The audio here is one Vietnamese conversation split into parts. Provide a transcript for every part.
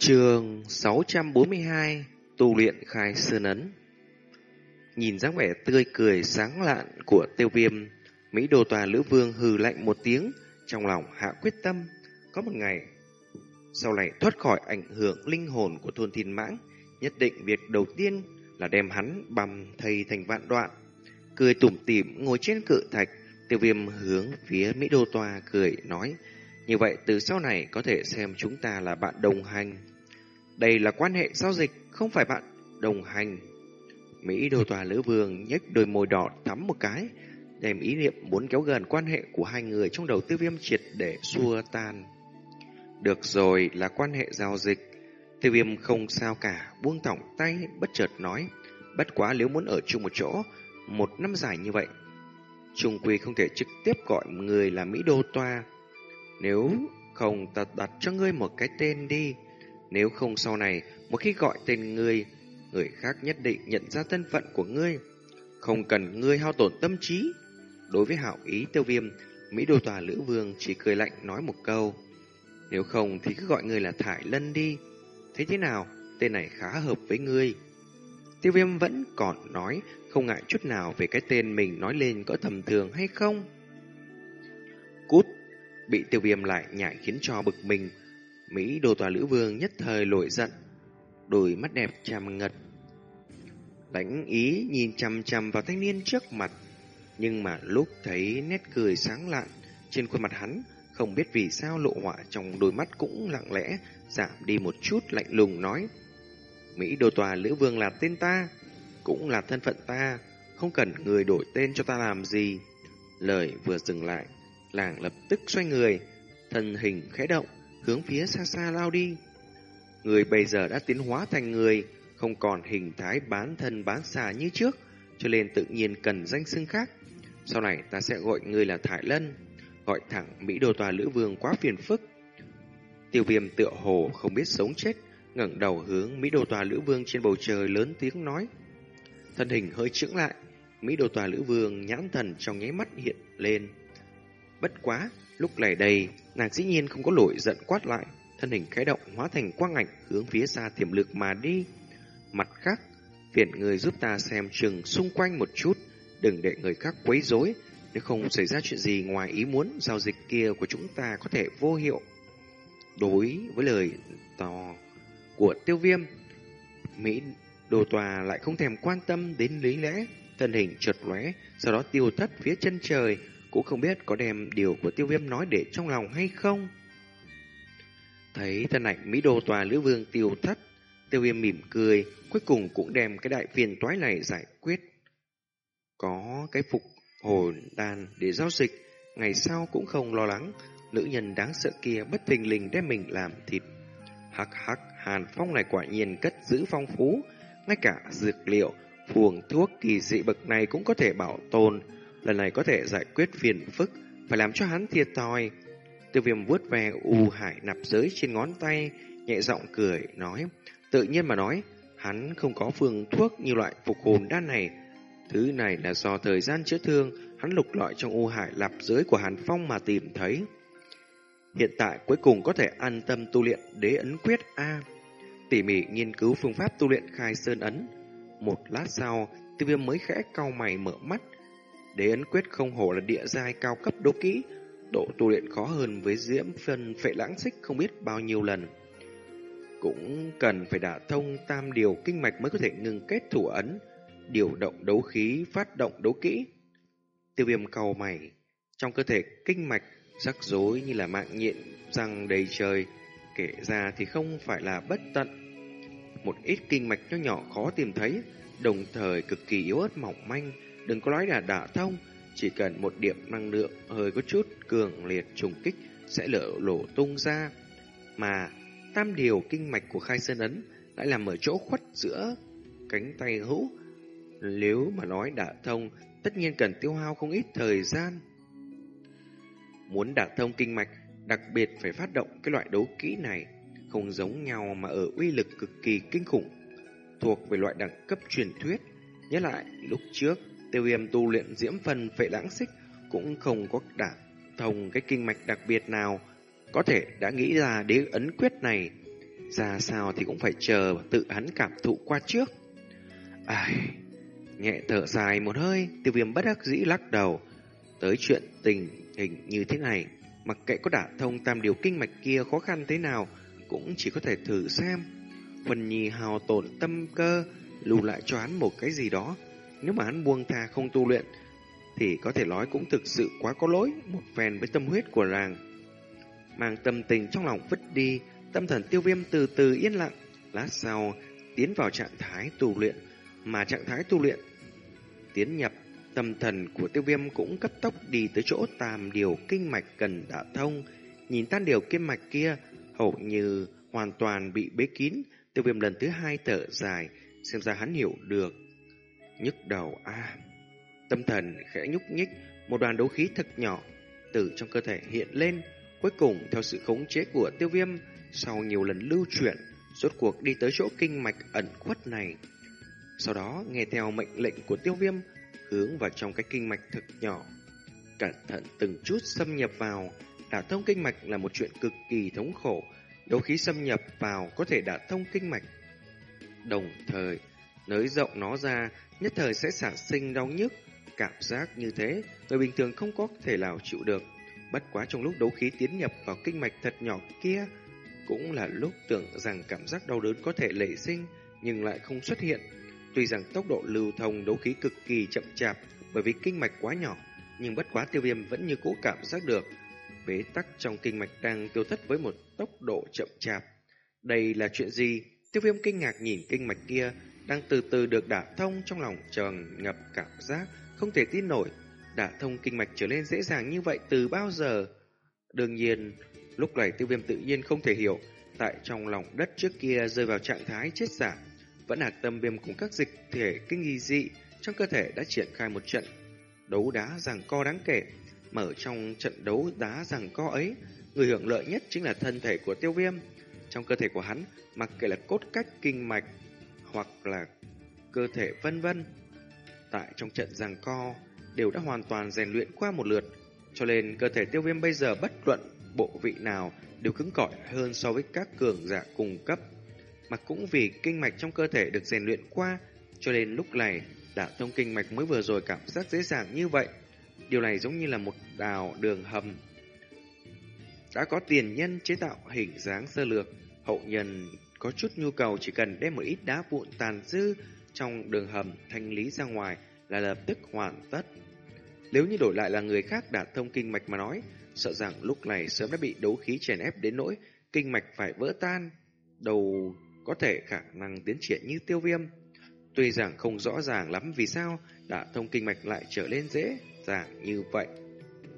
Trường 642 Tu luyện khai sơn ấn Nhìn dáng vẻ tươi cười sáng lạn của tiêu viêm, Mỹ đồ tòa lữ vương hừ lạnh một tiếng, Trong lòng hạ quyết tâm. Có một ngày, Sau này thoát khỏi ảnh hưởng linh hồn của thôn thiên mãng, Nhất định việc đầu tiên là đem hắn bầm thầy thành vạn đoạn. Cười tủm tỉm ngồi trên cự thạch, Tiêu viêm hướng phía Mỹ đô tòa cười nói, Như vậy từ sau này có thể xem chúng ta là bạn đồng hành đây là quan hệ giao dịch, không phải bạn đồng hành. Mỹ đồ tòa lữ vương nhếch đôi môi đỏ thắm một cái, đem ý niệm muốn kéo gần quan hệ của hai người trong đầu tiêu viêm triệt để xua tan. Được rồi, là quan hệ giao dịch. Tiêu viêm không sao cả, buông thỏng tay, bất chợt nói. Bất quá nếu muốn ở chung một chỗ, một năm dài như vậy, Trung Quy không thể trực tiếp gọi người là Mỹ Đô Toa. Nếu không ta đặt cho ngươi một cái tên đi. Nếu không sau này, một khi gọi tên ngươi, người khác nhất định nhận ra thân phận của ngươi. Không cần ngươi hao tổn tâm trí. Đối với hảo ý tiêu viêm, Mỹ đô tòa Lữ Vương chỉ cười lạnh nói một câu. Nếu không thì cứ gọi ngươi là Thải Lân đi. Thế thế nào? Tên này khá hợp với ngươi. Tiêu viêm vẫn còn nói không ngại chút nào về cái tên mình nói lên có tầm thường hay không. Cút! Bị tiêu viêm lại nhảy khiến cho bực mình. Mỹ đồ tòa lữ vương nhất thời nổi giận, đôi mắt đẹp trầm ngật. Đánh ý nhìn chằm chằm vào thanh niên trước mặt, nhưng mà lúc thấy nét cười sáng lạn trên khuôn mặt hắn, không biết vì sao lộ họa trong đôi mắt cũng lặng lẽ giảm đi một chút lạnh lùng nói. Mỹ đồ tòa lữ vương là tên ta, cũng là thân phận ta, không cần người đổi tên cho ta làm gì. Lời vừa dừng lại, làng lập tức xoay người, thân hình khẽ động, hướng phía xa xa lao đi. Người bây giờ đã tiến hóa thành người, không còn hình thái bán thân bán xà như trước, cho nên tự nhiên cần danh xưng khác. Sau này ta sẽ gọi người là Thải Lân, gọi thẳng Mỹ Đô Tòa Lữ Vương quá phiền phức. Tiêu viêm tựa hồ không biết sống chết, ngẩng đầu hướng Mỹ Đô Tòa Lữ Vương trên bầu trời lớn tiếng nói. Thân hình hơi chững lại, Mỹ Đô Tòa Lữ Vương nhãn thần trong nháy mắt hiện lên. Bất quá, lúc này đây, nàng dĩ nhiên không có nổi giận quát lại, thân hình khẽ động hóa thành quang ảnh hướng phía xa tiềm lực mà đi. Mặt khác, phiền người giúp ta xem chừng xung quanh một chút, đừng để người khác quấy rối, nếu không xảy ra chuyện gì ngoài ý muốn giao dịch kia của chúng ta có thể vô hiệu. Đối với lời tò của tiêu viêm, Mỹ đồ tòa lại không thèm quan tâm đến lý lẽ, thân hình chợt lóe, sau đó tiêu thất phía chân trời, cũng không biết có đem điều của tiêu viêm nói để trong lòng hay không. Thấy thân ảnh Mỹ Đô Tòa Lữ Vương tiêu thất, tiêu viêm mỉm cười, cuối cùng cũng đem cái đại phiền toái này giải quyết. Có cái phục hồn đàn để giao dịch, ngày sau cũng không lo lắng, nữ nhân đáng sợ kia bất thình lình đem mình làm thịt. Hắc hắc, hàn phong này quả nhiên cất giữ phong phú, ngay cả dược liệu, phuồng thuốc kỳ dị bậc này cũng có thể bảo tồn, lần này có thể giải quyết phiền phức, phải làm cho hắn thiệt thòi. Tiêu viêm vuốt về u hải nạp giới trên ngón tay, nhẹ giọng cười, nói, tự nhiên mà nói, hắn không có phương thuốc như loại phục hồn đan này. Thứ này là do thời gian chữa thương, hắn lục lọi trong u hải lạp giới của Hàn Phong mà tìm thấy. Hiện tại cuối cùng có thể an tâm tu luyện đế ấn quyết A. Tỉ mỉ nghiên cứu phương pháp tu luyện khai sơn ấn. Một lát sau, tiêu viêm mới khẽ cau mày mở mắt, Đế ấn quyết không hổ là địa giai cao cấp đô kỹ, độ tu luyện khó hơn với diễm phân phệ lãng xích không biết bao nhiêu lần. Cũng cần phải đả thông tam điều kinh mạch mới có thể ngừng kết thủ ấn, điều động đấu khí, phát động đấu kỹ. Tiêu viêm cầu mày, trong cơ thể kinh mạch rắc rối như là mạng nhện răng đầy trời, kể ra thì không phải là bất tận. Một ít kinh mạch nhỏ nhỏ khó tìm thấy, đồng thời cực kỳ yếu ớt mỏng manh, Đừng có nói là đả thông, chỉ cần một điểm năng lượng hơi có chút cường liệt trùng kích sẽ lỡ lổ tung ra. Mà tam điều kinh mạch của khai sơn ấn lại nằm ở chỗ khuất giữa cánh tay hữu. Nếu mà nói đả thông, tất nhiên cần tiêu hao không ít thời gian. Muốn đả thông kinh mạch, đặc biệt phải phát động cái loại đấu kỹ này, không giống nhau mà ở uy lực cực kỳ kinh khủng, thuộc về loại đẳng cấp truyền thuyết. Nhớ lại, lúc trước, Tiêu viêm tu luyện diễm phần phệ lãng xích cũng không có đả thông cái kinh mạch đặc biệt nào có thể đã nghĩ ra đế ấn quyết này. Ra sao thì cũng phải chờ tự hắn cảm thụ qua trước. Ai... Nhẹ thở dài một hơi, tiêu viêm bất đắc dĩ lắc đầu. Tới chuyện tình hình như thế này, mặc kệ có đả thông tam điều kinh mạch kia khó khăn thế nào, cũng chỉ có thể thử xem. Phần nhì hào tổn tâm cơ, lưu lại cho hắn một cái gì đó. Nếu mà hắn buông tha không tu luyện, thì có thể nói cũng thực sự quá có lỗi, một phen với tâm huyết của làng. Mang tâm tình trong lòng vứt đi, tâm thần tiêu viêm từ từ yên lặng, lát sau tiến vào trạng thái tu luyện, mà trạng thái tu luyện tiến nhập tâm thần của tiêu viêm cũng cấp tốc đi tới chỗ tam điều kinh mạch cần đã thông. Nhìn tan điều kinh mạch kia, hầu như hoàn toàn bị bế kín, tiêu viêm lần thứ hai thở dài, xem ra hắn hiểu được. Nhức đầu a Tâm thần khẽ nhúc nhích, một đoàn đấu khí thật nhỏ từ trong cơ thể hiện lên, cuối cùng theo sự khống chế của tiêu viêm, sau nhiều lần lưu chuyển, rốt cuộc đi tới chỗ kinh mạch ẩn khuất này. Sau đó nghe theo mệnh lệnh của tiêu viêm, hướng vào trong cái kinh mạch thật nhỏ. Cẩn thận từng chút xâm nhập vào, đả thông kinh mạch là một chuyện cực kỳ thống khổ, đấu khí xâm nhập vào có thể đả thông kinh mạch. Đồng thời, nới rộng nó ra, nhất thời sẽ sản sinh đau nhức, cảm giác như thế, người bình thường không có thể nào chịu được. Bất quá trong lúc đấu khí tiến nhập vào kinh mạch thật nhỏ kia, cũng là lúc tưởng rằng cảm giác đau đớn có thể lệ sinh, nhưng lại không xuất hiện. Tuy rằng tốc độ lưu thông đấu khí cực kỳ chậm chạp bởi vì kinh mạch quá nhỏ, nhưng bất quá tiêu viêm vẫn như cũ cảm giác được. Bế tắc trong kinh mạch đang tiêu thất với một tốc độ chậm chạp. Đây là chuyện gì? Tiêu viêm kinh ngạc nhìn kinh mạch kia đang từ từ được đả thông trong lòng trần ngập cảm giác không thể tin nổi. Đả thông kinh mạch trở nên dễ dàng như vậy từ bao giờ? Đương nhiên, lúc này tiêu viêm tự nhiên không thể hiểu tại trong lòng đất trước kia rơi vào trạng thái chết giả vẫn hạc tâm viêm cùng các dịch thể kinh nghi dị trong cơ thể đã triển khai một trận đấu đá rằng co đáng kể. Mở trong trận đấu đá rằng co ấy, người hưởng lợi nhất chính là thân thể của tiêu viêm. Trong cơ thể của hắn, mặc kệ là cốt cách kinh mạch hoặc là cơ thể vân vân, tại trong trận giằng co đều đã hoàn toàn rèn luyện qua một lượt, cho nên cơ thể tiêu viêm bây giờ bất luận bộ vị nào đều cứng cỏi hơn so với các cường giả cùng cấp mà cũng vì kinh mạch trong cơ thể được rèn luyện qua, cho nên lúc này đả thông kinh mạch mới vừa rồi cảm giác dễ dàng như vậy. Điều này giống như là một đào đường hầm. Đã có tiền nhân chế tạo hình dáng sơ lược, hậu nhân có chút nhu cầu chỉ cần đem một ít đá vụn tàn dư trong đường hầm thanh lý ra ngoài là lập tức hoàn tất. Nếu như đổi lại là người khác đả thông kinh mạch mà nói, sợ rằng lúc này sớm đã bị đấu khí chèn ép đến nỗi kinh mạch phải vỡ tan. Đầu có thể khả năng tiến triển như tiêu viêm. Tuy rằng không rõ ràng lắm vì sao đã thông kinh mạch lại trở lên dễ dàng như vậy.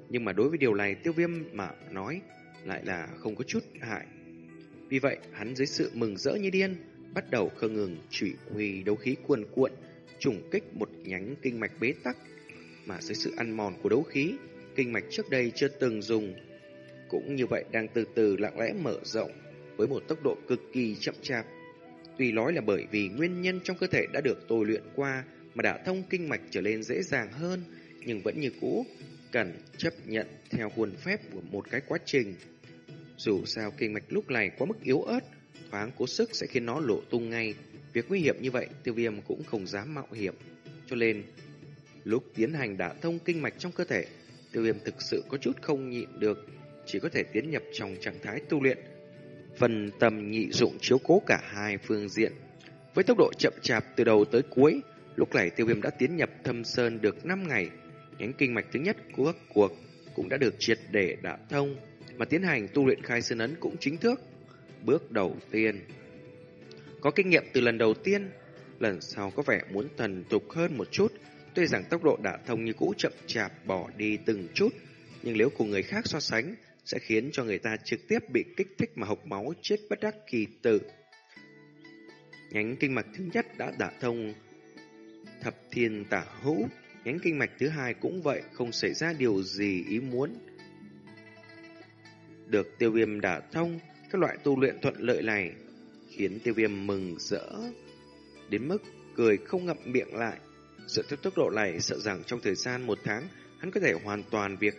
Nhưng mà đối với điều này tiêu viêm mà nói lại là không có chút hại. Vì vậy hắn dưới sự mừng rỡ như điên bắt đầu không ngừng trụy huy đấu khí cuồn cuộn trùng kích một nhánh kinh mạch bế tắc mà dưới sự ăn mòn của đấu khí kinh mạch trước đây chưa từng dùng cũng như vậy đang từ từ lặng lẽ mở rộng với một tốc độ cực kỳ chậm chạp. Tuy nói là bởi vì nguyên nhân trong cơ thể đã được tôi luyện qua mà đã thông kinh mạch trở nên dễ dàng hơn, nhưng vẫn như cũ, cần chấp nhận theo khuôn phép của một cái quá trình. Dù sao kinh mạch lúc này quá mức yếu ớt, thoáng cố sức sẽ khiến nó lộ tung ngay. Việc nguy hiểm như vậy, tiêu viêm cũng không dám mạo hiểm. Cho nên, lúc tiến hành đả thông kinh mạch trong cơ thể, tiêu viêm thực sự có chút không nhịn được, chỉ có thể tiến nhập trong trạng thái tu luyện, phần tầm nhị dụng chiếu cố cả hai phương diện. Với tốc độ chậm chạp từ đầu tới cuối, lúc này tiêu viêm đã tiến nhập thâm sơn được 5 ngày. Nhánh kinh mạch thứ nhất của cuộc cũng đã được triệt để đả thông, mà tiến hành tu luyện khai sơn ấn cũng chính thức. Bước đầu tiên Có kinh nghiệm từ lần đầu tiên, lần sau có vẻ muốn thần tục hơn một chút, tuy rằng tốc độ đả thông như cũ chậm chạp bỏ đi từng chút, nhưng nếu cùng người khác so sánh, sẽ khiến cho người ta trực tiếp bị kích thích mà hộc máu chết bất đắc kỳ tử. Nhánh kinh mạch thứ nhất đã đả thông thập thiên tả hữu, nhánh kinh mạch thứ hai cũng vậy, không xảy ra điều gì ý muốn. Được tiêu viêm đả thông, các loại tu luyện thuận lợi này khiến tiêu viêm mừng rỡ đến mức cười không ngậm miệng lại. Dựa theo tốc độ này, sợ rằng trong thời gian một tháng, hắn có thể hoàn toàn việc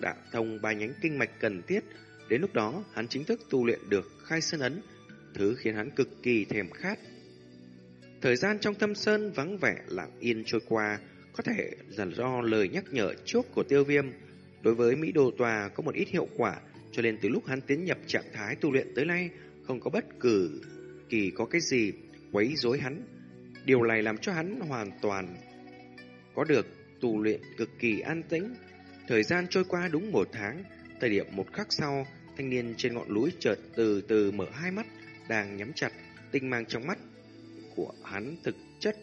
đã thông ba nhánh kinh mạch cần thiết. Đến lúc đó, hắn chính thức tu luyện được khai sơn ấn. thứ khiến hắn cực kỳ thèm khát. Thời gian trong thâm sơn vắng vẻ lặng yên trôi qua, có thể là do lời nhắc nhở trước của tiêu viêm đối với Mỹ đồ Tòa có một ít hiệu quả, cho nên từ lúc hắn tiến nhập trạng thái tu luyện tới nay, không có bất cứ kỳ có cái gì quấy rối hắn. Điều này làm cho hắn hoàn toàn có được tu luyện cực kỳ an tĩnh. Thời gian trôi qua đúng một tháng, thời điểm một khắc sau, thanh niên trên ngọn núi chợt từ từ mở hai mắt, đang nhắm chặt, tinh mang trong mắt của hắn thực chất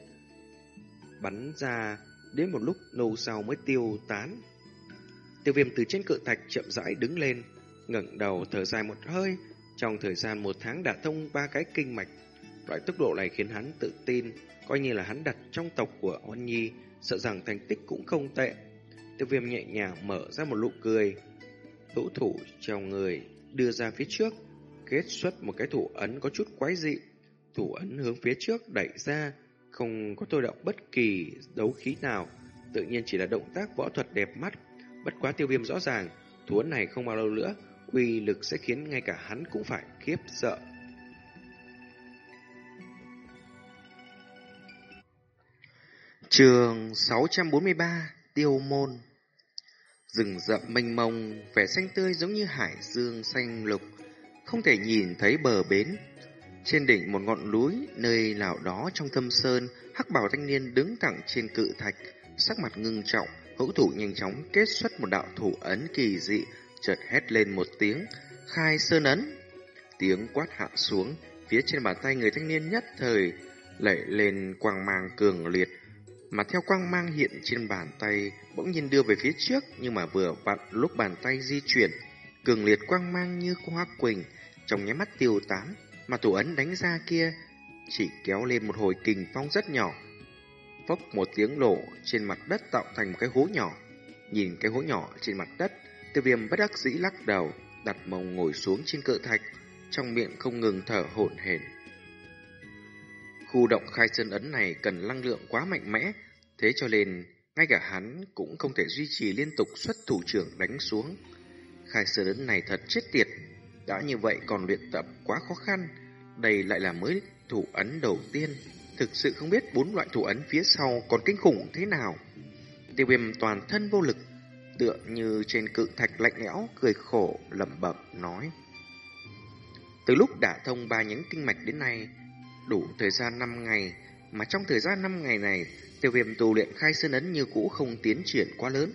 bắn ra đến một lúc lâu sau mới tiêu tán. Tiêu viêm từ trên cự thạch chậm rãi đứng lên, ngẩng đầu thở dài một hơi, trong thời gian một tháng đã thông ba cái kinh mạch. Loại tốc độ này khiến hắn tự tin, coi như là hắn đặt trong tộc của Oan Nhi, sợ rằng thành tích cũng không tệ. Tiêu viêm nhẹ nhàng mở ra một nụ cười, hữu thủ trong người đưa ra phía trước, kết xuất một cái thủ ấn có chút quái dị. Thủ ấn hướng phía trước đẩy ra, không có thôi động bất kỳ đấu khí nào, tự nhiên chỉ là động tác võ thuật đẹp mắt. Bất quá tiêu viêm rõ ràng, thủ ấn này không bao lâu nữa, uy lực sẽ khiến ngay cả hắn cũng phải khiếp sợ. Trường 643 Tiêu Môn Rừng rậm mênh mông, vẻ xanh tươi giống như hải dương xanh lục, không thể nhìn thấy bờ bến. Trên đỉnh một ngọn núi, nơi nào đó trong thâm sơn, hắc bảo thanh niên đứng thẳng trên cự thạch, sắc mặt ngưng trọng, hữu thủ nhanh chóng kết xuất một đạo thủ ấn kỳ dị, chợt hét lên một tiếng, khai sơn ấn. Tiếng quát hạ xuống, phía trên bàn tay người thanh niên nhất thời lẩy lên quang mang cường liệt, mà theo quang mang hiện trên bàn tay bỗng nhiên đưa về phía trước nhưng mà vừa vặn lúc bàn tay di chuyển cường liệt quang mang như hoa quỳnh trong nháy mắt tiêu tán mà thủ ấn đánh ra kia chỉ kéo lên một hồi kình phong rất nhỏ phốc một tiếng lộ trên mặt đất tạo thành một cái hố nhỏ nhìn cái hố nhỏ trên mặt đất tiêu viêm bất đắc dĩ lắc đầu đặt mông ngồi xuống trên cự thạch trong miệng không ngừng thở hổn hển Khu động khai sơn ấn này cần năng lượng quá mạnh mẽ, thế cho nên ngay cả hắn cũng không thể duy trì liên tục xuất thủ trưởng đánh xuống. Khai sơn ấn này thật chết tiệt, đã như vậy còn luyện tập quá khó khăn, đây lại là mới thủ ấn đầu tiên. Thực sự không biết bốn loại thủ ấn phía sau còn kinh khủng thế nào. Tiêu viêm toàn thân vô lực, tựa như trên cự thạch lạnh lẽo, cười khổ, lẩm bẩm nói. Từ lúc đã thông ba nhánh kinh mạch đến nay, đủ thời gian 5 ngày, mà trong thời gian 5 ngày này, tiêu viêm tu luyện khai sơn ấn như cũ không tiến triển quá lớn.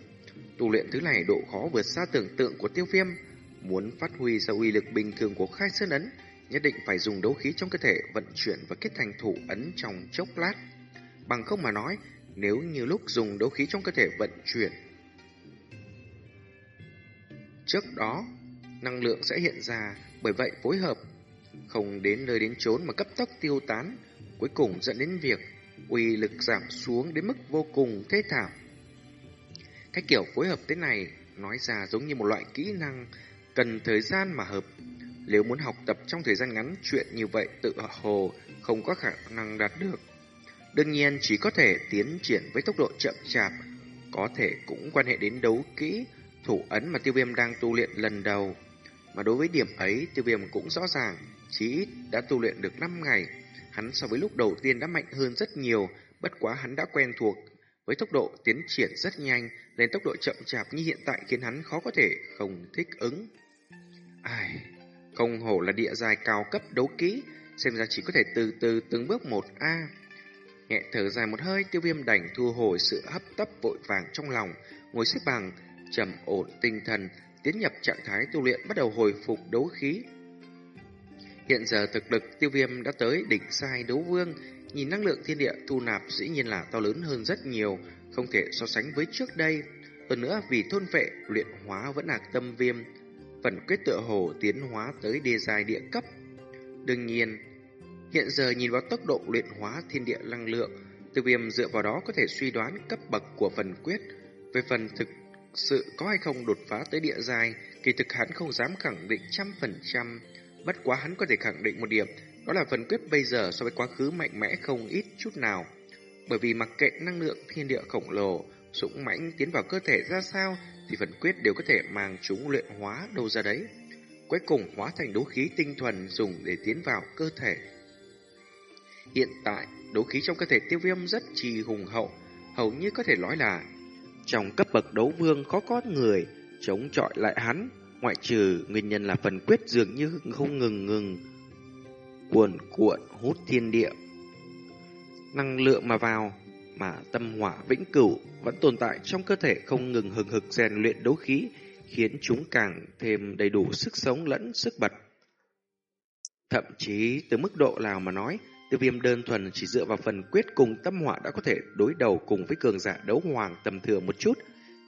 Tu luyện thứ này độ khó vượt xa tưởng tượng của tiêu viêm. Muốn phát huy ra uy lực bình thường của khai sơn ấn, nhất định phải dùng đấu khí trong cơ thể vận chuyển và kết thành thủ ấn trong chốc lát. Bằng không mà nói, nếu như lúc dùng đấu khí trong cơ thể vận chuyển, trước đó, năng lượng sẽ hiện ra, bởi vậy phối hợp không đến nơi đến chốn mà cấp tốc tiêu tán, cuối cùng dẫn đến việc uy lực giảm xuống đến mức vô cùng thê thảm. Cái kiểu phối hợp thế này nói ra giống như một loại kỹ năng cần thời gian mà hợp. Nếu muốn học tập trong thời gian ngắn chuyện như vậy tự hồ không có khả năng đạt được. Đương nhiên chỉ có thể tiến triển với tốc độ chậm chạp, có thể cũng quan hệ đến đấu kỹ, thủ ấn mà tiêu viêm đang tu luyện lần đầu. Mà đối với điểm ấy, tiêu viêm cũng rõ ràng, chí ít đã tu luyện được 5 ngày. Hắn so với lúc đầu tiên đã mạnh hơn rất nhiều, bất quá hắn đã quen thuộc. Với tốc độ tiến triển rất nhanh, nên tốc độ chậm chạp như hiện tại khiến hắn khó có thể không thích ứng. Ai, không hổ là địa dài cao cấp đấu kỹ, xem ra chỉ có thể từ từ từng bước một a. Nhẹ thở dài một hơi, tiêu viêm đành thu hồi sự hấp tấp vội vàng trong lòng, ngồi xếp bằng, trầm ổn tinh thần, tiến nhập trạng thái tu luyện bắt đầu hồi phục đấu khí. Hiện giờ thực lực tiêu viêm đã tới đỉnh sai đấu vương, nhìn năng lượng thiên địa thu nạp dĩ nhiên là to lớn hơn rất nhiều, không thể so sánh với trước đây. Hơn nữa vì thôn vệ, luyện hóa vẫn là tâm viêm, phần quyết tựa hồ tiến hóa tới đề dài địa cấp. Đương nhiên, hiện giờ nhìn vào tốc độ luyện hóa thiên địa năng lượng, tiêu viêm dựa vào đó có thể suy đoán cấp bậc của phần quyết. Về phần thực sự có hay không đột phá tới địa dài, kỳ thực hắn không dám khẳng định trăm phần trăm. Bất quá hắn có thể khẳng định một điểm, đó là phần quyết bây giờ so với quá khứ mạnh mẽ không ít chút nào. Bởi vì mặc kệ năng lượng thiên địa khổng lồ, sũng mãnh tiến vào cơ thể ra sao, thì phần quyết đều có thể mang chúng luyện hóa đâu ra đấy. cuối cùng hóa thành đấu khí tinh thuần dùng để tiến vào cơ thể. Hiện tại, đấu khí trong cơ thể tiêu viêm rất trì hùng hậu, hầu như có thể nói là trong cấp bậc đấu vương khó có người chống chọi lại hắn, ngoại trừ nguyên nhân là phần quyết dường như không ngừng ngừng cuồn cuộn hút thiên địa. Năng lượng mà vào, mà tâm hỏa vĩnh cửu vẫn tồn tại trong cơ thể không ngừng hừng hực rèn luyện đấu khí, khiến chúng càng thêm đầy đủ sức sống lẫn sức bật. Thậm chí từ mức độ nào mà nói, tiêu viêm đơn thuần chỉ dựa vào phần quyết cùng tâm hỏa đã có thể đối đầu cùng với cường giả đấu hoàng tầm thừa một chút.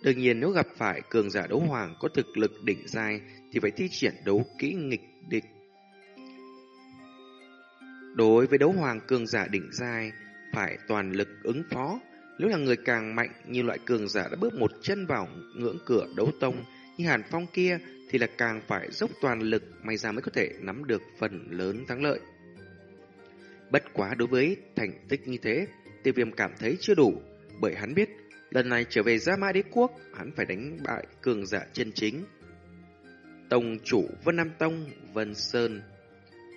Đương nhiên nếu gặp phải cường giả đấu hoàng có thực lực đỉnh giai thì phải thi triển đấu kỹ nghịch địch. Đối với đấu hoàng cường giả đỉnh giai, phải toàn lực ứng phó. Nếu là người càng mạnh như loại cường giả đã bước một chân vào ngưỡng cửa đấu tông như Hàn Phong kia thì là càng phải dốc toàn lực, may ra mới có thể nắm được phần lớn thắng lợi. Bất quá đối với thành tích như thế, tiêu viêm cảm thấy chưa đủ, bởi hắn biết lần này trở về Gia Mã Đế Quốc, hắn phải đánh bại cường giả chân chính. Tông chủ Vân Nam Tông, Vân Sơn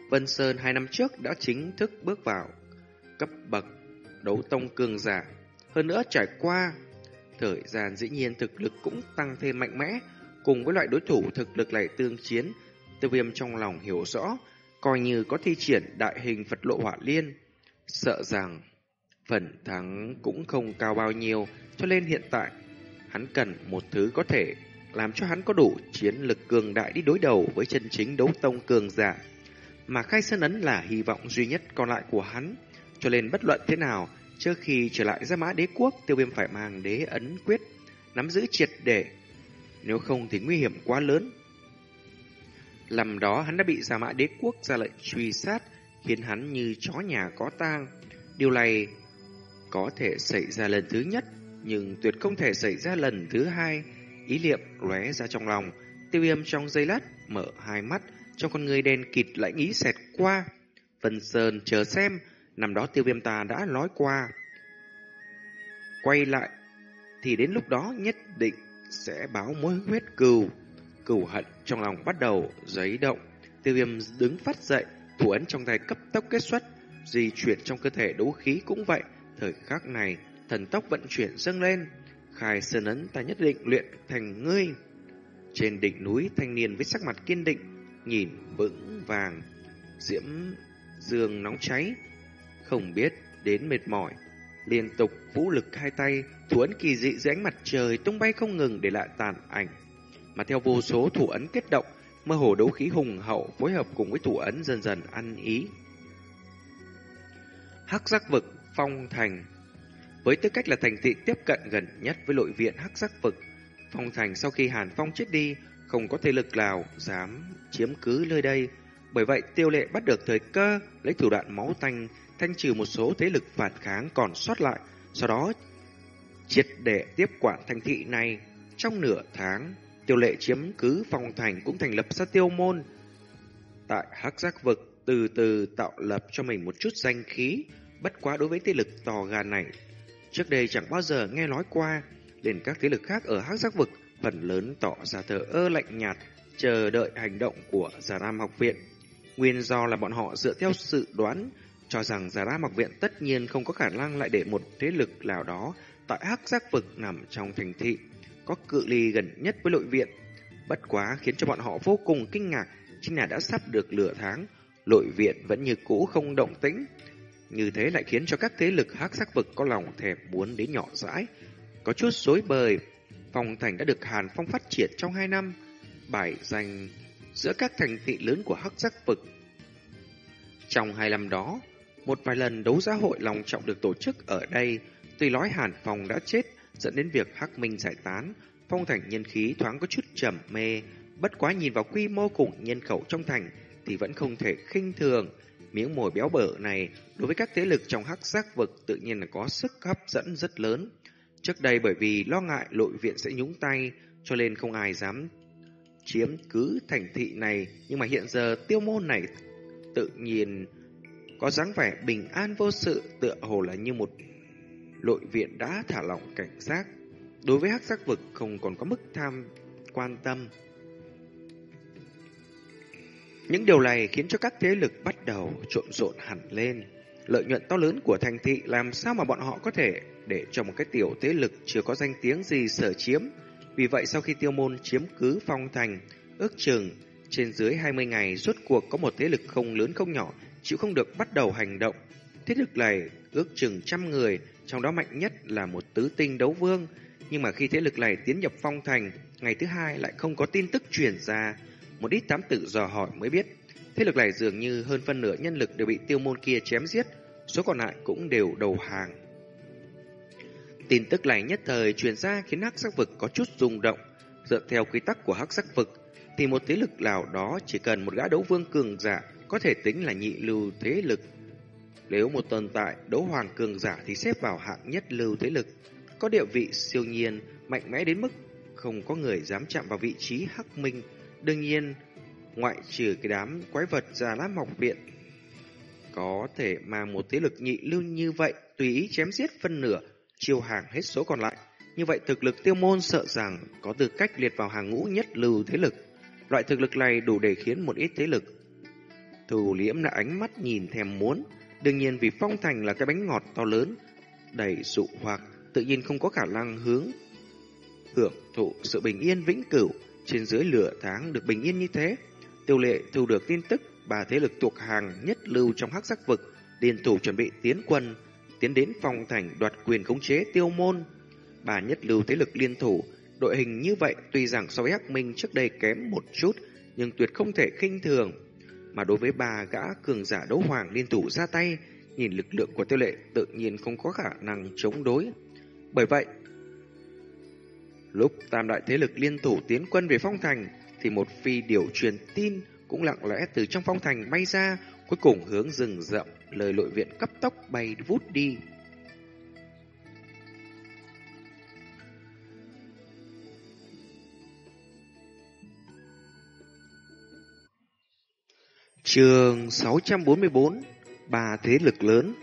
Vân Sơn hai năm trước đã chính thức bước vào cấp bậc đấu tông cường giả. Hơn nữa trải qua thời gian dĩ nhiên thực lực cũng tăng thêm mạnh mẽ, cùng với loại đối thủ thực lực này tương chiến, tiêu viêm trong lòng hiểu rõ, coi như có thi triển đại hình vật lộ hỏa liên. Sợ rằng phần thắng cũng không cao bao nhiêu, cho nên hiện tại hắn cần một thứ có thể làm cho hắn có đủ chiến lực cường đại đi đối đầu với chân chính đấu tông cường giả. Mà khai sơn ấn là hy vọng duy nhất còn lại của hắn, cho nên bất luận thế nào, trước khi trở lại ra mã đế quốc, tiêu viêm phải mang đế ấn quyết, nắm giữ triệt để. Nếu không thì nguy hiểm quá lớn. Lầm đó hắn đã bị Gia Mã Đế Quốc ra lệnh truy sát, khiến hắn như chó nhà có tang. Điều này có thể xảy ra lần thứ nhất, nhưng tuyệt không thể xảy ra lần thứ hai. Ý niệm lóe ra trong lòng, tiêu viêm trong giây lát, mở hai mắt, trong con người đen kịt lại nghĩ xẹt qua. Vân Sơn chờ xem, năm đó tiêu viêm ta đã nói qua. Quay lại, thì đến lúc đó nhất định sẽ báo mối huyết cừu cửu hận trong lòng bắt đầu giấy động. Tiêu viêm đứng phát dậy, thủ ấn trong tay cấp tốc kết xuất, di chuyển trong cơ thể đấu khí cũng vậy. Thời khắc này, thần tốc vận chuyển dâng lên, khai sơn ấn ta nhất định luyện thành ngươi. Trên đỉnh núi, thanh niên với sắc mặt kiên định, nhìn vững vàng, diễm dương nóng cháy, không biết đến mệt mỏi. Liên tục vũ lực hai tay, thủ ấn kỳ dị dưới ánh mặt trời tung bay không ngừng để lại tàn ảnh. Mà theo vô số thủ ấn kết động, mơ hồ đấu khí hùng hậu phối hợp cùng với thủ ấn dần dần ăn ý. Hắc giác vực phong thành Với tư cách là thành thị tiếp cận gần nhất với nội viện hắc giác vực, phong thành sau khi Hàn Phong chết đi, không có thế lực nào dám chiếm cứ nơi đây. Bởi vậy tiêu lệ bắt được thời cơ, lấy thủ đoạn máu tanh, thanh trừ một số thế lực phản kháng còn sót lại, sau đó triệt để tiếp quản thành thị này. Trong nửa tháng, tiêu lệ chiếm cứ phong thành cũng thành lập ra tiêu môn. Tại hắc giác vực, từ từ tạo lập cho mình một chút danh khí, bất quá đối với thế lực tò gà này. Trước đây chẳng bao giờ nghe nói qua, liền các thế lực khác ở hắc giác vực phần lớn tỏ ra thờ ơ lạnh nhạt, chờ đợi hành động của Giả Nam học viện. Nguyên do là bọn họ dựa theo sự đoán, cho rằng Giả Nam học viện tất nhiên không có khả năng lại để một thế lực nào đó tại hắc giác vực nằm trong thành thị, có cự ly gần nhất với nội viện. Bất quá khiến cho bọn họ vô cùng kinh ngạc, chính là đã sắp được lửa tháng, nội viện vẫn như cũ không động tĩnh. Như thế lại khiến cho các thế lực hắc sắc vực có lòng thèm muốn đến nhỏ rãi, có chút rối bời. Phong thành đã được Hàn Phong phát triển trong hai năm, bài danh giữa các thành thị lớn của hắc sắc vực. Trong hai năm đó, một vài lần đấu giá hội lòng trọng được tổ chức ở đây, tuy nói Hàn Phong đã chết, dẫn đến việc hắc minh giải tán, phong thành nhân khí thoáng có chút trầm mê, bất quá nhìn vào quy mô cùng nhân khẩu trong thành thì vẫn không thể khinh thường. Miếng mồi béo bở này đối với các thế lực trong hắc giác vực tự nhiên là có sức hấp dẫn rất lớn. Trước đây bởi vì lo ngại nội viện sẽ nhúng tay, cho nên không ai dám chiếm cứ thành thị này. Nhưng mà hiện giờ tiêu môn này tự nhiên có dáng vẻ bình an vô sự tựa hồ là như một nội viện đã thả lỏng cảnh giác. Đối với hắc giác vực không còn có mức tham quan tâm. Những điều này khiến cho các thế lực bắt đầu trộn rộn hẳn lên. Lợi nhuận to lớn của thành thị làm sao mà bọn họ có thể để cho một cái tiểu thế lực chưa có danh tiếng gì sở chiếm. Vì vậy sau khi tiêu môn chiếm cứ phong thành, ước chừng trên dưới 20 ngày rốt cuộc có một thế lực không lớn không nhỏ chịu không được bắt đầu hành động. Thế lực này ước chừng trăm người, trong đó mạnh nhất là một tứ tinh đấu vương. Nhưng mà khi thế lực này tiến nhập phong thành, ngày thứ hai lại không có tin tức truyền ra. Một ít tám tự dò hỏi mới biết, thế lực này dường như hơn phân nửa nhân lực đều bị tiêu môn kia chém giết, số còn lại cũng đều đầu hàng. Tin tức này nhất thời truyền ra khiến hắc sắc vực có chút rung động. Dựa theo quy tắc của hắc sắc vực, thì một thế lực nào đó chỉ cần một gã đấu vương cường giả có thể tính là nhị lưu thế lực. Nếu một tồn tại đấu hoàng cường giả thì xếp vào hạng nhất lưu thế lực, có địa vị siêu nhiên, mạnh mẽ đến mức không có người dám chạm vào vị trí hắc minh. Đương nhiên, ngoại trừ cái đám quái vật già lát mọc viện, có thể mà một thế lực nhị lưu như vậy tùy ý chém giết phân nửa, chiêu hàng hết số còn lại. Như vậy thực lực tiêu môn sợ rằng có tư cách liệt vào hàng ngũ nhất lưu thế lực. Loại thực lực này đủ để khiến một ít thế lực. Thù liễm đã ánh mắt nhìn thèm muốn. Đương nhiên vì phong thành là cái bánh ngọt to lớn, đầy dụ hoặc, tự nhiên không có khả năng hướng hưởng thụ sự bình yên vĩnh cửu trên dưới lửa tháng được bình yên như thế. Tiêu lệ thu được tin tức ba thế lực thuộc hàng nhất lưu trong hắc sắc vực liên thủ chuẩn bị tiến quân tiến đến phong thành đoạt quyền khống chế tiêu môn. bà nhất lưu thế lực liên thủ, đội hình như vậy tuy rằng so với Hắc Minh trước đây kém một chút, nhưng tuyệt không thể khinh thường. Mà đối với ba gã cường giả đấu hoàng liên thủ ra tay, nhìn lực lượng của tiêu lệ tự nhiên không có khả năng chống đối. Bởi vậy, lúc tam đại thế lực liên thủ tiến quân về phong thành, thì một phi điều truyền tin cũng lặng lẽ từ trong phong thành bay ra, cuối cùng hướng rừng rậm lời nội viện cấp tốc bay vút đi. Trường 644 Ba thế lực lớn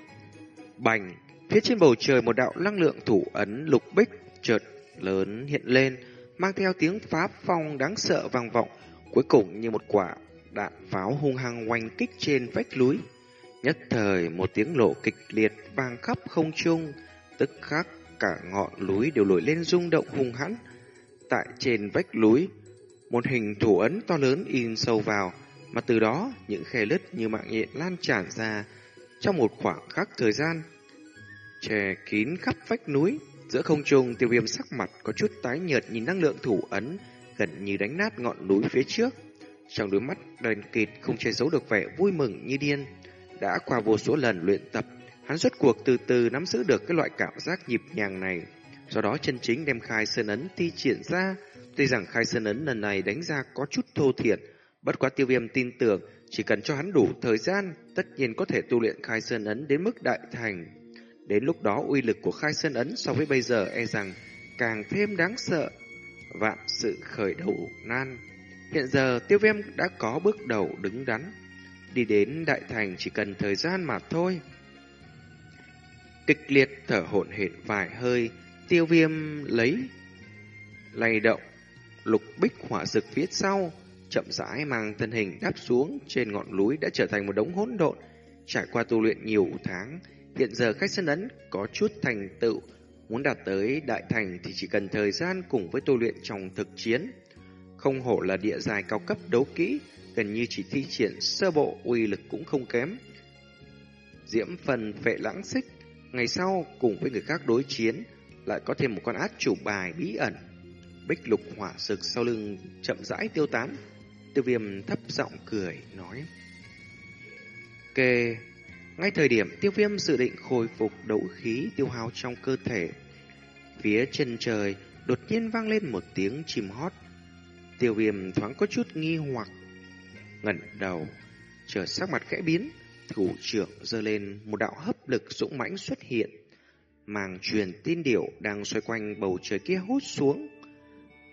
Bành Phía trên bầu trời một đạo năng lượng thủ ấn lục bích chợt lớn hiện lên mang theo tiếng phá phong đáng sợ vang vọng cuối cùng như một quả đạn pháo hung hăng oanh kích trên vách núi. Nhất thời một tiếng lộ kịch liệt vang khắp không trung, tức khắc cả ngọn núi đều nổi lên rung động hung hãn. Tại trên vách núi, một hình thủ ấn to lớn in sâu vào, mà từ đó những khe lứt như mạng nhện lan tràn ra trong một khoảng khắc thời gian. Che kín khắp vách núi, giữa không trung tiêu viêm sắc mặt có chút tái nhợt nhìn năng lượng thủ ấn gần như đánh nát ngọn núi phía trước. Trong đôi mắt đèn kịt không che giấu được vẻ vui mừng như điên. Đã qua vô số lần luyện tập, hắn rốt cuộc từ từ nắm giữ được cái loại cảm giác nhịp nhàng này. Do đó chân chính đem khai sơn ấn thi triển ra. Tuy rằng khai sơn ấn lần này đánh ra có chút thô thiệt bất quá tiêu viêm tin tưởng chỉ cần cho hắn đủ thời gian, tất nhiên có thể tu luyện khai sơn ấn đến mức đại thành. Đến lúc đó uy lực của khai sơn ấn so với bây giờ e rằng càng thêm đáng sợ. Vạn sự khởi đầu nan. Hiện giờ tiêu viêm đã có bước đầu đứng đắn. Đi đến đại thành chỉ cần thời gian mà thôi. Kịch liệt thở hổn hển vài hơi, tiêu viêm lấy lay động, lục bích hỏa dực phía sau, chậm rãi mang thân hình đáp xuống trên ngọn núi đã trở thành một đống hỗn độn. Trải qua tu luyện nhiều tháng, hiện giờ khách sân ấn có chút thành tựu, muốn đạt tới đại thành thì chỉ cần thời gian cùng với tu luyện trong thực chiến. Không hổ là địa dài cao cấp đấu kỹ, gần như chỉ thi triển sơ bộ uy lực cũng không kém. Diễm phần phệ lãng xích, ngày sau cùng với người khác đối chiến, lại có thêm một con át chủ bài bí ẩn. Bích lục hỏa sực sau lưng chậm rãi tiêu tán. Tiêu viêm thấp giọng cười, nói. Kê, ngay thời điểm tiêu viêm dự định khôi phục đấu khí tiêu hao trong cơ thể, phía chân trời đột nhiên vang lên một tiếng chim hót Tiêu viêm thoáng có chút nghi hoặc. Ngẩn đầu, Trở sắc mặt khẽ biến, thủ trưởng dơ lên một đạo hấp lực dũng mãnh xuất hiện. Màng truyền tin điệu đang xoay quanh bầu trời kia hút xuống.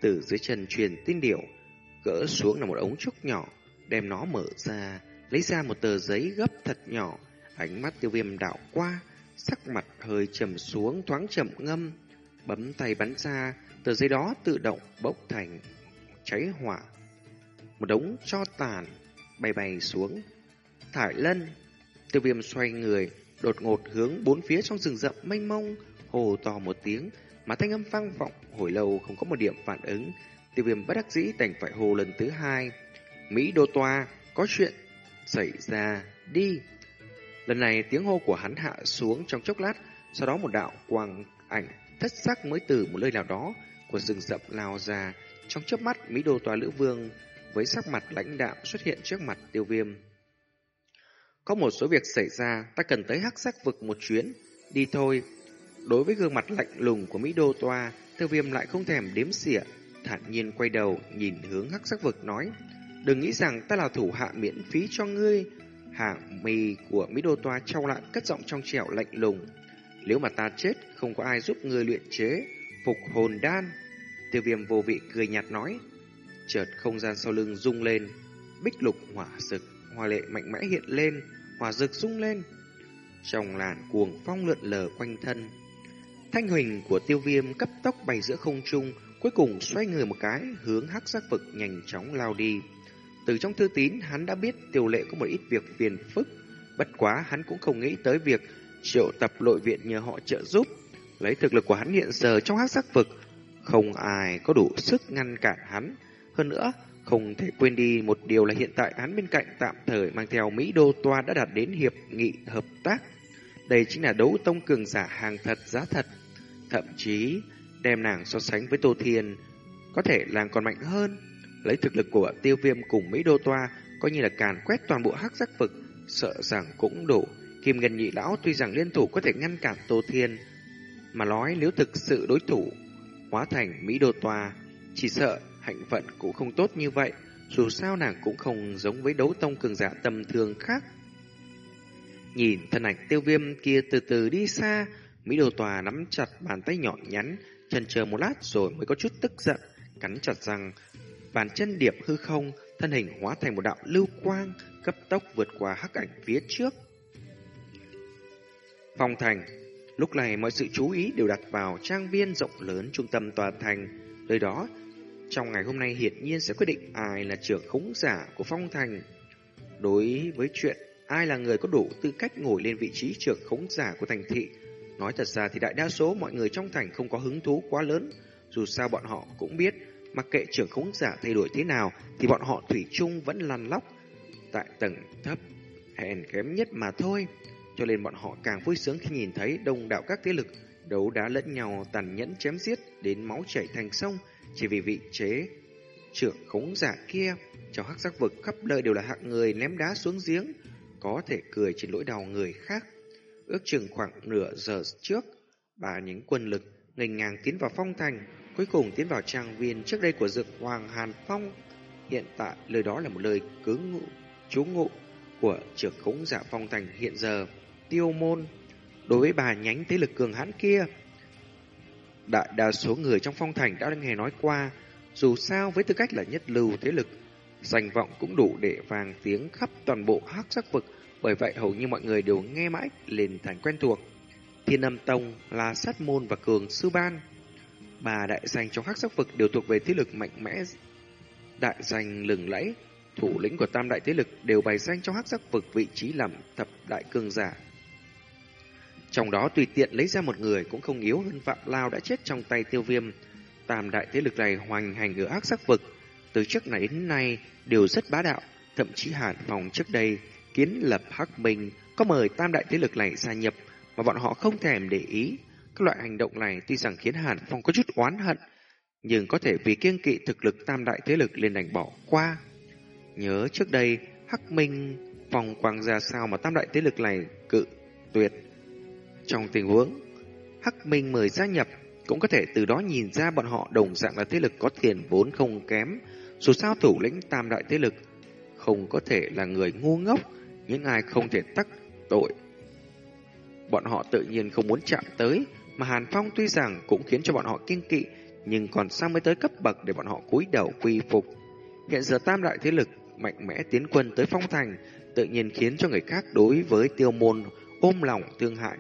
Từ dưới chân truyền tin điệu gỡ xuống là một ống trúc nhỏ, đem nó mở ra, lấy ra một tờ giấy gấp thật nhỏ, ánh mắt tiêu viêm đảo qua, sắc mặt hơi trầm xuống thoáng chậm ngâm, bấm tay bắn ra, tờ giấy đó tự động bốc thành cháy hỏa. Một đống cho tàn bay bay xuống. Thải lân, tiêu viêm xoay người, đột ngột hướng bốn phía trong rừng rậm mênh mông, hồ to một tiếng, mà thanh âm vang vọng hồi lâu không có một điểm phản ứng. Tiêu viêm bất đắc dĩ đành phải hô lần thứ hai. Mỹ đô toa, có chuyện xảy ra, đi. Lần này tiếng hô của hắn hạ xuống trong chốc lát, sau đó một đạo quang ảnh thất sắc mới từ một nơi nào đó của rừng rậm lao ra. Trong chớp mắt, Mỹ đô toa lữ vương với sắc mặt lãnh đạm xuất hiện trước mặt tiêu viêm. Có một số việc xảy ra, ta cần tới hắc sắc vực một chuyến. Đi thôi. Đối với gương mặt lạnh lùng của Mỹ Đô Toa, tiêu viêm lại không thèm đếm xỉa, thản nhiên quay đầu, nhìn hướng hắc sắc vực nói. Đừng nghĩ rằng ta là thủ hạ miễn phí cho ngươi. Hạng mì của Mỹ Đô Toa trao lại cất giọng trong trẻo lạnh lùng. Nếu mà ta chết, không có ai giúp ngươi luyện chế, phục hồn đan. Tiêu viêm vô vị cười nhạt nói. Chợt không gian sau lưng rung lên, bích lục hỏa rực, hoa lệ mạnh mẽ hiện lên, hỏa rực rung lên. Trong làn cuồng phong lượn lờ quanh thân, thanh huỳnh của tiêu viêm cấp tốc bay giữa không trung, cuối cùng xoay người một cái, hướng hắc giác vực nhanh chóng lao đi. Từ trong thư tín, hắn đã biết tiêu lệ có một ít việc phiền phức, bất quá hắn cũng không nghĩ tới việc triệu tập nội viện nhờ họ trợ giúp. Lấy thực lực của hắn hiện giờ trong hắc giác vực, không ai có đủ sức ngăn cản hắn. Hơn nữa, không thể quên đi một điều là hiện tại hắn bên cạnh tạm thời mang theo Mỹ Đô Toa đã đạt đến hiệp nghị hợp tác. Đây chính là đấu tông cường giả hàng thật giá thật. Thậm chí đem nàng so sánh với Tô Thiên có thể nàng còn mạnh hơn. Lấy thực lực của tiêu viêm cùng Mỹ Đô Toa coi như là càn quét toàn bộ hắc giác vực, sợ rằng cũng đủ. Kim Ngân Nhị Lão tuy rằng liên thủ có thể ngăn cản Tô Thiên, mà nói nếu thực sự đối thủ hóa thành Mỹ Đô Toa, chỉ sợ hạnh vận cũng không tốt như vậy, dù sao nàng cũng không giống với đấu tông cường giả tầm thường khác. Nhìn thân ảnh tiêu viêm kia từ từ đi xa, Mỹ Đồ Tòa nắm chặt bàn tay nhỏ nhắn, chần chờ một lát rồi mới có chút tức giận, cắn chặt răng, bàn chân điệp hư không, thân hình hóa thành một đạo lưu quang, cấp tốc vượt qua hắc ảnh phía trước. Phong thành Lúc này mọi sự chú ý đều đặt vào trang viên rộng lớn trung tâm tòa thành. Nơi đó trong ngày hôm nay hiển nhiên sẽ quyết định ai là trưởng khống giả của phong thành. Đối với chuyện ai là người có đủ tư cách ngồi lên vị trí trưởng khống giả của thành thị, nói thật ra thì đại đa số mọi người trong thành không có hứng thú quá lớn. Dù sao bọn họ cũng biết, mặc kệ trưởng khống giả thay đổi thế nào thì bọn họ thủy chung vẫn lăn lóc tại tầng thấp, hèn kém nhất mà thôi. Cho nên bọn họ càng vui sướng khi nhìn thấy đông đảo các thế lực đấu đá lẫn nhau tàn nhẫn chém giết đến máu chảy thành sông, chỉ vì vị chế trưởng khống giả kia trong hắc giác vực khắp nơi đều là hạng người ném đá xuống giếng, có thể cười trên lỗi đau người khác. Ước chừng khoảng nửa giờ trước, bà nhánh quân lực ngành ngang tiến vào phong thành, cuối cùng tiến vào trang viên trước đây của dược hoàng Hàn Phong. Hiện tại, lời đó là một lời cứ ngụ, chú ngụ của trưởng khống giả phong thành hiện giờ, tiêu môn. Đối với bà nhánh thế lực cường hãn kia, đại đa số người trong phong thành đã nghe nói qua, dù sao với tư cách là nhất lưu thế lực, danh vọng cũng đủ để vàng tiếng khắp toàn bộ hắc sắc vực, bởi vậy hầu như mọi người đều nghe mãi lên thành quen thuộc. Thiên âm tông là sát môn và cường sư ban. Bà đại danh trong hắc sắc vực đều thuộc về thế lực mạnh mẽ. Đại danh lừng lẫy, thủ lĩnh của tam đại thế lực đều bày danh trong hắc sắc vực vị trí làm thập đại cường giả trong đó tùy tiện lấy ra một người cũng không yếu hơn Phạm Lao đã chết trong tay tiêu viêm. Tam đại thế lực này hoành hành ở hắc sắc vực. Từ trước này đến nay đều rất bá đạo. Thậm chí hàn phòng trước đây kiến lập Hắc Minh có mời tam đại thế lực này gia nhập mà bọn họ không thèm để ý. Các loại hành động này tuy rằng khiến Hàn Phong có chút oán hận, nhưng có thể vì kiêng kỵ thực lực tam đại thế lực liền đành bỏ qua. Nhớ trước đây, Hắc Minh phòng quang ra sao mà tam đại thế lực này cự tuyệt trong tình huống Hắc Minh mời gia nhập, cũng có thể từ đó nhìn ra bọn họ đồng dạng là thế lực có tiền vốn không kém. Dù sao thủ lĩnh tam đại thế lực không có thể là người ngu ngốc, những ai không thể tắc tội. Bọn họ tự nhiên không muốn chạm tới, mà Hàn Phong tuy rằng cũng khiến cho bọn họ kiên kỵ, nhưng còn sao mới tới cấp bậc để bọn họ cúi đầu quy phục. Hiện giờ tam đại thế lực mạnh mẽ tiến quân tới phong thành, tự nhiên khiến cho người khác đối với tiêu môn ôm lòng thương hại.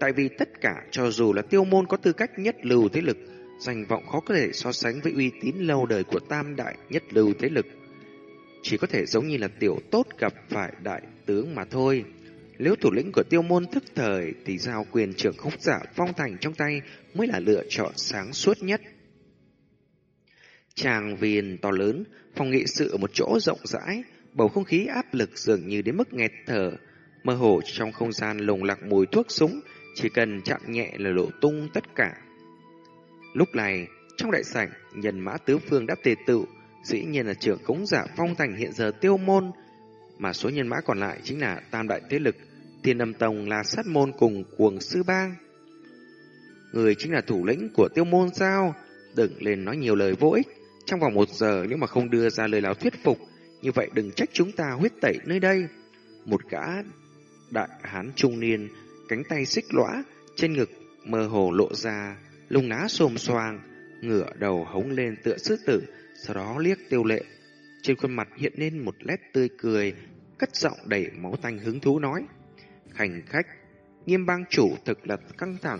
Tại vì tất cả cho dù là tiêu môn có tư cách nhất lưu thế lực, danh vọng khó có thể so sánh với uy tín lâu đời của tam đại nhất lưu thế lực chỉ có thể giống như là tiểu tốt gặp phải đại tướng mà thôi. Nếu thủ lĩnh của tiêu môn thức thời thì giao quyền trưởng khống giả phong thành trong tay mới là lựa chọn sáng suốt nhất. Tràng viền to lớn, phòng nghị sự ở một chỗ rộng rãi, bầu không khí áp lực dường như đến mức nghẹt thở. Mơ hồ trong không gian lồng lạc mùi thuốc súng, chỉ cần chạm nhẹ là lộ tung tất cả. Lúc này, trong đại sảnh, nhân mã tứ phương đã tề tự, dĩ nhiên là trưởng cống giả phong thành hiện giờ tiêu môn, mà số nhân mã còn lại chính là tam đại thế lực, thiên âm tông là sát môn cùng cuồng sư bang. Người chính là thủ lĩnh của tiêu môn sao? Đừng lên nói nhiều lời vô ích. Trong vòng một giờ nếu mà không đưa ra lời nào thuyết phục, như vậy đừng trách chúng ta huyết tẩy nơi đây. Một gã đại hán trung niên, cánh tay xích lõa, trên ngực mơ hồ lộ ra, lông lá xồm xoàng, ngửa đầu hống lên tựa sư tử, sau đó liếc tiêu lệ. Trên khuôn mặt hiện lên một nét tươi cười, cất giọng đầy máu tanh hứng thú nói. Hành khách, nghiêm bang chủ thực là căng thẳng.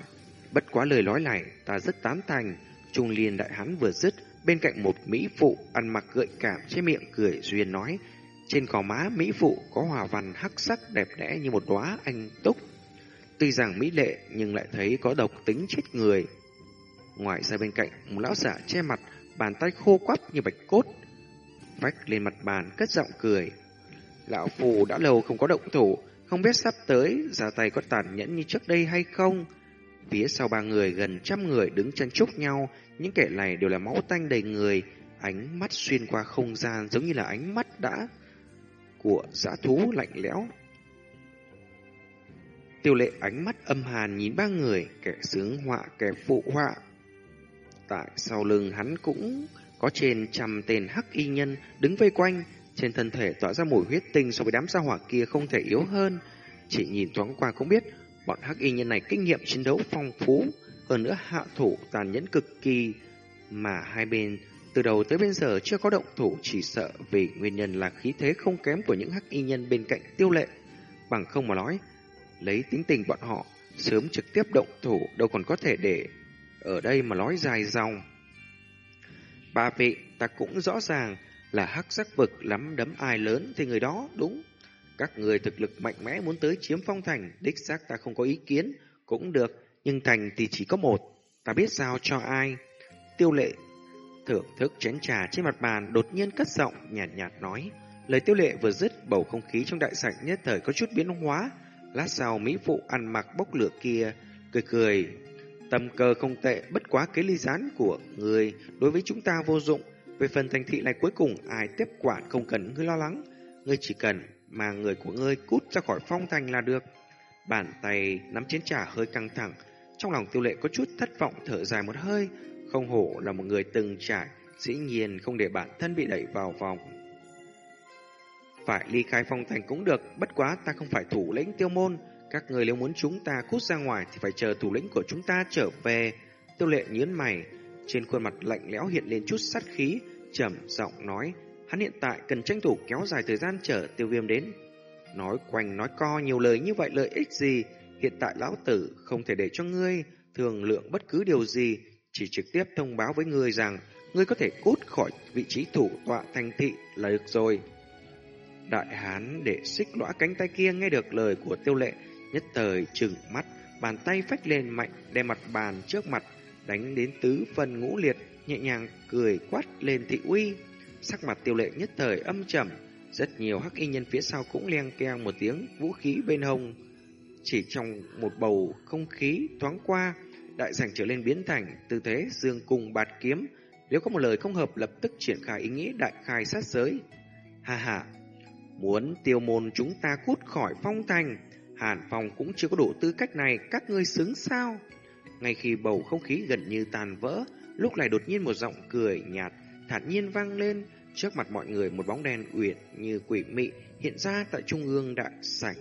Bất quá lời nói này ta rất tán thành. Trung liên đại hán vừa dứt, bên cạnh một mỹ phụ ăn mặc gợi cảm trên miệng cười duyên nói. Trên gò má mỹ phụ có hòa văn hắc sắc đẹp đẽ như một đóa anh túc. Tuy rằng mỹ lệ nhưng lại thấy có độc tính chết người. Ngoài ra bên cạnh, một lão giả che mặt, bàn tay khô quắp như bạch cốt. Vách lên mặt bàn cất giọng cười. Lão phù đã lâu không có động thủ, không biết sắp tới ra tay có tàn nhẫn như trước đây hay không. Phía sau ba người gần trăm người đứng chân chúc nhau, những kẻ này đều là máu tanh đầy người, ánh mắt xuyên qua không gian giống như là ánh mắt đã của dã thú lạnh lẽo. Tiêu lệ ánh mắt âm hàn nhìn ba người, kẻ sướng họa, kẻ phụ họa. Tại sau lưng hắn cũng có trên trăm tên hắc y nhân đứng vây quanh, trên thân thể tỏa ra mùi huyết tinh so với đám gia hỏa kia không thể yếu hơn. Chỉ nhìn thoáng qua cũng biết, bọn hắc y nhân này kinh nghiệm chiến đấu phong phú, hơn nữa hạ thủ tàn nhẫn cực kỳ, mà hai bên từ đầu tới bây giờ chưa có động thủ chỉ sợ vì nguyên nhân là khí thế không kém của những hắc y nhân bên cạnh tiêu lệ. Bằng không mà nói, lấy tính tình bọn họ, sớm trực tiếp động thủ đâu còn có thể để ở đây mà nói dài dòng. Ba vị, ta cũng rõ ràng là hắc sắc vực lắm đấm ai lớn thì người đó đúng. Các người thực lực mạnh mẽ muốn tới chiếm phong thành, đích xác ta không có ý kiến, cũng được, nhưng thành thì chỉ có một, ta biết sao cho ai. Tiêu lệ thưởng thức chén trà trên mặt bàn đột nhiên cất giọng nhạt, nhạt nói. Lời tiêu lệ vừa dứt bầu không khí trong đại sảnh nhất thời có chút biến hóa. Lát sau Mỹ phụ ăn mặc bốc lửa kia, cười cười. Tâm cơ không tệ, bất quá cái ly gián của người đối với chúng ta vô dụng. Về phần thành thị này cuối cùng ai tiếp quản không cần ngươi lo lắng. Ngươi chỉ cần mà người của ngươi cút ra khỏi phong thành là được. Bàn tay nắm chiến trả hơi căng thẳng. Trong lòng tiêu lệ có chút thất vọng thở dài một hơi. Không hổ là một người từng trải, dĩ nhiên không để bản thân bị đẩy vào vòng. Phải ly khai phong thành cũng được, bất quá ta không phải thủ lĩnh tiêu môn. Các người nếu muốn chúng ta cút ra ngoài thì phải chờ thủ lĩnh của chúng ta trở về. Tiêu lệ nhớn mày, trên khuôn mặt lạnh lẽo hiện lên chút sát khí, trầm giọng nói, hắn hiện tại cần tranh thủ kéo dài thời gian chờ tiêu viêm đến. Nói quanh nói co nhiều lời như vậy lợi ích gì, hiện tại lão tử không thể để cho ngươi thường lượng bất cứ điều gì, chỉ trực tiếp thông báo với ngươi rằng ngươi có thể cút khỏi vị trí thủ tọa thành thị là được rồi. Đại hán để xích lõa cánh tay kia nghe được lời của tiêu lệ, nhất thời trừng mắt, bàn tay phách lên mạnh đem mặt bàn trước mặt, đánh đến tứ phần ngũ liệt, nhẹ nhàng cười quát lên thị uy. Sắc mặt tiêu lệ nhất thời âm trầm, rất nhiều hắc y nhân phía sau cũng leng keng một tiếng vũ khí bên hông. Chỉ trong một bầu không khí thoáng qua, đại sảnh trở lên biến thành tư thế dương cùng bạt kiếm. Nếu có một lời không hợp lập tức triển khai ý nghĩ đại khai sát giới. Hà hà, muốn tiêu môn chúng ta cút khỏi phong thành, Hàn Phong cũng chưa có đủ tư cách này, các ngươi xứng sao? Ngay khi bầu không khí gần như tàn vỡ, lúc này đột nhiên một giọng cười nhạt, thản nhiên vang lên, trước mặt mọi người một bóng đen uyển như quỷ mị hiện ra tại trung ương đại sảnh.